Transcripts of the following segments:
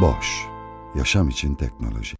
Boş, yaşam için teknoloji.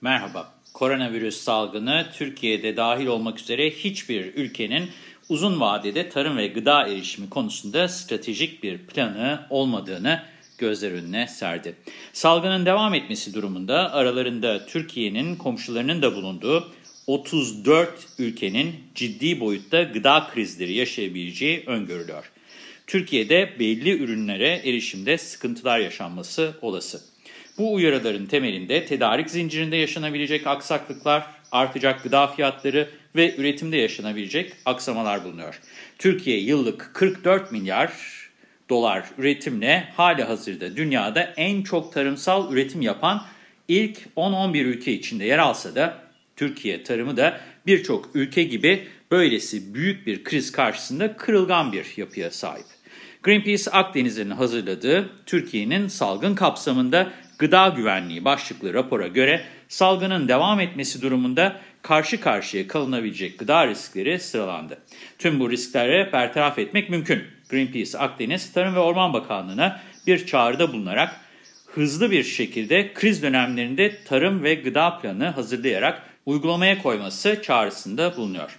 Merhaba, koronavirüs salgını Türkiye'de dahil olmak üzere hiçbir ülkenin uzun vadede tarım ve gıda erişimi konusunda stratejik bir planı olmadığını gözler önüne serdi. Salgının devam etmesi durumunda aralarında Türkiye'nin komşularının da bulunduğu 34 ülkenin ciddi boyutta gıda krizleri yaşayabileceği öngörülüyor. Türkiye'de belli ürünlere erişimde sıkıntılar yaşanması olası. Bu uyarıların temelinde tedarik zincirinde yaşanabilecek aksaklıklar, artacak gıda fiyatları ve üretimde yaşanabilecek aksamalar bulunuyor. Türkiye yıllık 44 milyar dolar üretimle hali hazırda dünyada en çok tarımsal üretim yapan ilk 10-11 ülke içinde yer alsa da Türkiye tarımı da birçok ülke gibi böylesi büyük bir kriz karşısında kırılgan bir yapıya sahip. Greenpeace Akdeniz'in hazırladığı Türkiye'nin salgın kapsamında gıda güvenliği başlıklı rapora göre salgının devam etmesi durumunda karşı karşıya kalınabilecek gıda riskleri sıralandı. Tüm bu risklere bertaraf etmek mümkün. Greenpeace Akdeniz Tarım ve Orman Bakanlığı'na bir çağrıda bulunarak hızlı bir şekilde kriz dönemlerinde tarım ve gıda planı hazırlayarak uygulamaya koyması çağrısında bulunuyor.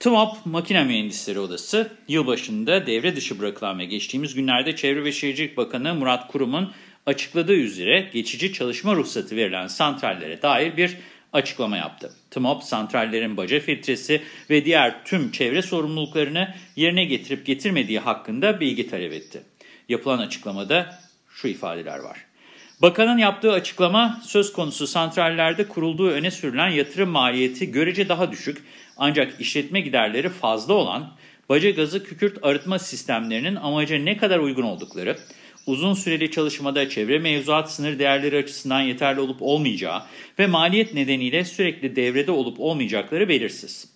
TMOP Makine Mühendisleri Odası yılbaşında devre dışı bırakılan ve geçtiğimiz günlerde Çevre ve Şehircilik Bakanı Murat Kurum'un açıkladığı üzere geçici çalışma ruhsatı verilen santrallere dair bir açıklama yaptı. TMOP, santrallerin baca filtresi ve diğer tüm çevre sorumluluklarını yerine getirip getirmediği hakkında bilgi talep etti. Yapılan açıklamada şu ifadeler var. Bakanın yaptığı açıklama söz konusu santrallerde kurulduğu öne sürülen yatırım maliyeti görece daha düşük ancak işletme giderleri fazla olan baca gazı kükürt arıtma sistemlerinin amaca ne kadar uygun oldukları, uzun süreli çalışmada çevre mevzuat sınır değerleri açısından yeterli olup olmayacağı ve maliyet nedeniyle sürekli devrede olup olmayacakları belirsiz.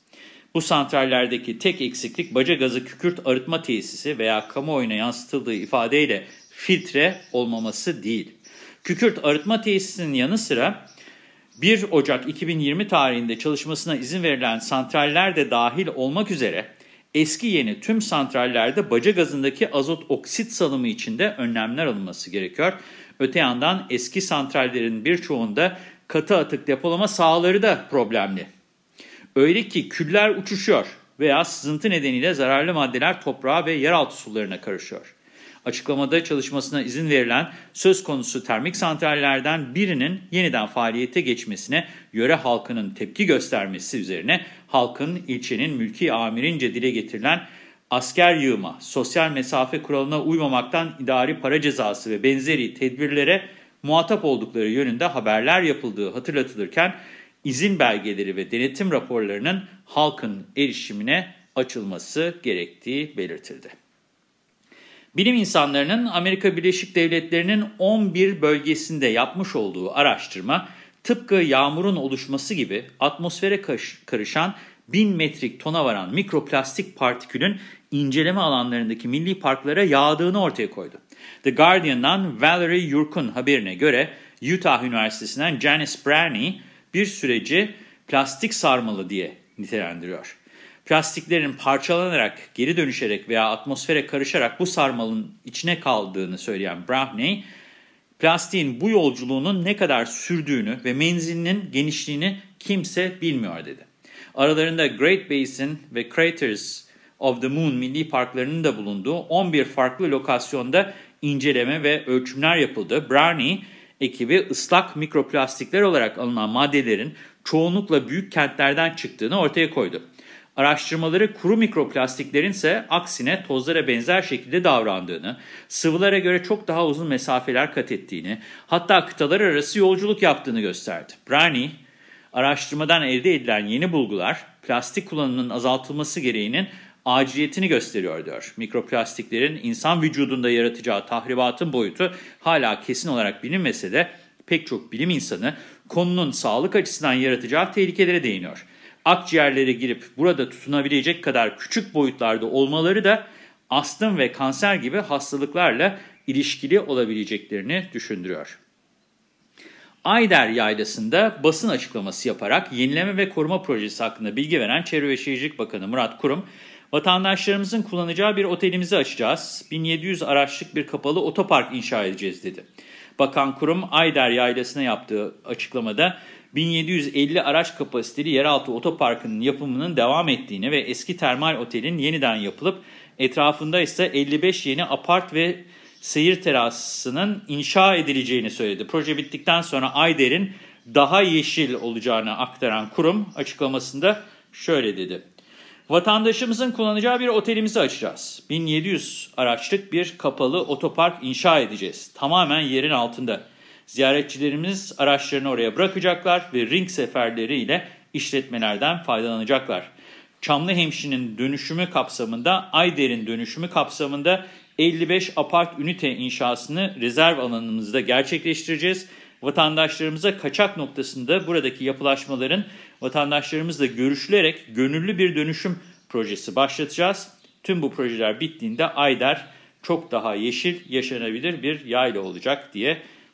Bu santrallerdeki tek eksiklik baca gazı kükürt arıtma tesisi veya kamuoyuna yansıtıldığı ifadeyle filtre olmaması değil. Kükürt arıtma tesisinin yanı sıra 1 Ocak 2020 tarihinde çalışmasına izin verilen santraller de dahil olmak üzere eski yeni tüm santrallerde baca gazındaki azot oksit salımı içinde önlemler alınması gerekiyor. Öte yandan eski santrallerin birçoğunda katı atık depolama sahaları da problemli. Öyle ki küller uçuşuyor veya sızıntı nedeniyle zararlı maddeler toprağa ve yeraltı sularına karışıyor. Açıklamada çalışmasına izin verilen söz konusu termik santrallerden birinin yeniden faaliyete geçmesine yöre halkının tepki göstermesi üzerine halkın ilçenin mülki amirince dile getirilen asker yığma, sosyal mesafe kuralına uymamaktan idari para cezası ve benzeri tedbirlere muhatap oldukları yönünde haberler yapıldığı hatırlatılırken izin belgeleri ve denetim raporlarının halkın erişimine açılması gerektiği belirtildi. Bilim insanlarının Amerika Birleşik Devletleri'nin 11 bölgesinde yapmış olduğu araştırma, tıpkı yağmurun oluşması gibi atmosfere karışan 1000 metrik tona varan mikroplastik partikülün inceleme alanlarındaki milli parklara yağdığını ortaya koydu. The Guardian'dan Valerie Yurk'un haberine göre Utah Üniversitesi'nden Janice Brownie bir süreci plastik sarmalı diye nitelendiriyor. Plastiklerin parçalanarak, geri dönüşerek veya atmosfere karışarak bu sarmalın içine kaldığını söyleyen Brownie, plastiğin bu yolculuğunun ne kadar sürdüğünü ve menzilinin genişliğini kimse bilmiyor dedi. Aralarında Great Basin ve Craters of the Moon milli parklarının da bulunduğu 11 farklı lokasyonda inceleme ve ölçümler yapıldı. Brownie ekibi ıslak mikroplastikler olarak alınan maddelerin çoğunlukla büyük kentlerden çıktığını ortaya koydu. Araştırmaları kuru mikroplastiklerin ise aksine tozlara benzer şekilde davrandığını, sıvılara göre çok daha uzun mesafeler kat ettiğini, hatta kıtalar arası yolculuk yaptığını gösterdi. Brani, araştırmadan elde edilen yeni bulgular, plastik kullanımının azaltılması gereğinin aciliyetini gösteriyor diyor. Mikroplastiklerin insan vücudunda yaratacağı tahribatın boyutu hala kesin olarak bilinmese de pek çok bilim insanı konunun sağlık açısından yaratacağı tehlikelere değiniyor. Akciğerlere girip burada tutunabilecek kadar küçük boyutlarda olmaları da astım ve kanser gibi hastalıklarla ilişkili olabileceklerini düşündürüyor. Ayder Yaylası'nda basın açıklaması yaparak yenileme ve koruma projesi hakkında bilgi veren Çevre ve Şehircilik Bakanı Murat Kurum, vatandaşlarımızın kullanacağı bir otelimizi açacağız, 1700 araçlık bir kapalı otopark inşa edeceğiz dedi. Bakan Kurum Ayder Yaylası'na yaptığı açıklamada 1750 araç kapasiteli yeraltı otoparkının yapımının devam ettiğini ve eski termal otelin yeniden yapılıp etrafında ise 55 yeni apart ve seyir terasının inşa edileceğini söyledi. Proje bittikten sonra Ayder'in daha yeşil olacağını aktaran kurum açıklamasında şöyle dedi. Vatandaşımızın kullanacağı bir otelimizi açacağız. 1700 araçlık bir kapalı otopark inşa edeceğiz. Tamamen yerin altında. Ziyaretçilerimiz araçlarını oraya bırakacaklar ve ring seferleriyle işletmelerden faydalanacaklar. Çamlıhemşin'in dönüşümü kapsamında, Ayder'in dönüşümü kapsamında 55 apart ünite inşasını rezerv alanımızda gerçekleştireceğiz. Vatandaşlarımıza kaçak noktasında buradaki yapılaşmaların vatandaşlarımızla görüşülerek gönüllü bir dönüşüm projesi başlatacağız. Tüm bu projeler bittiğinde Ayder çok daha yeşil, yaşanabilir bir yayla olacak diye